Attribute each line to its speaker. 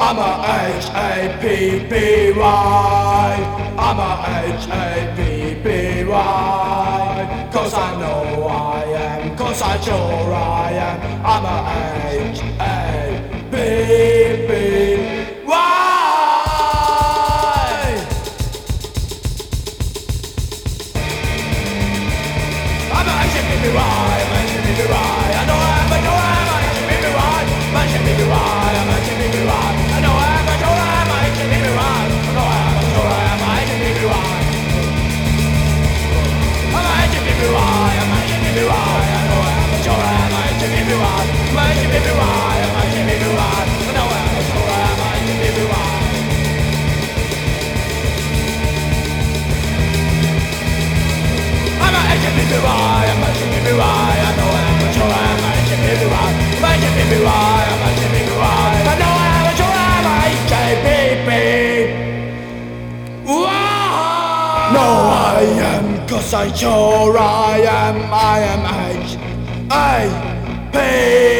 Speaker 1: I'm a H-A-P-P-Y. I'm a H-A-P-P-Y. Cause I know I am, cause I sure I am. I'm a H-A-P-P-Y. No, I am, cause I sure I am, I am H A P.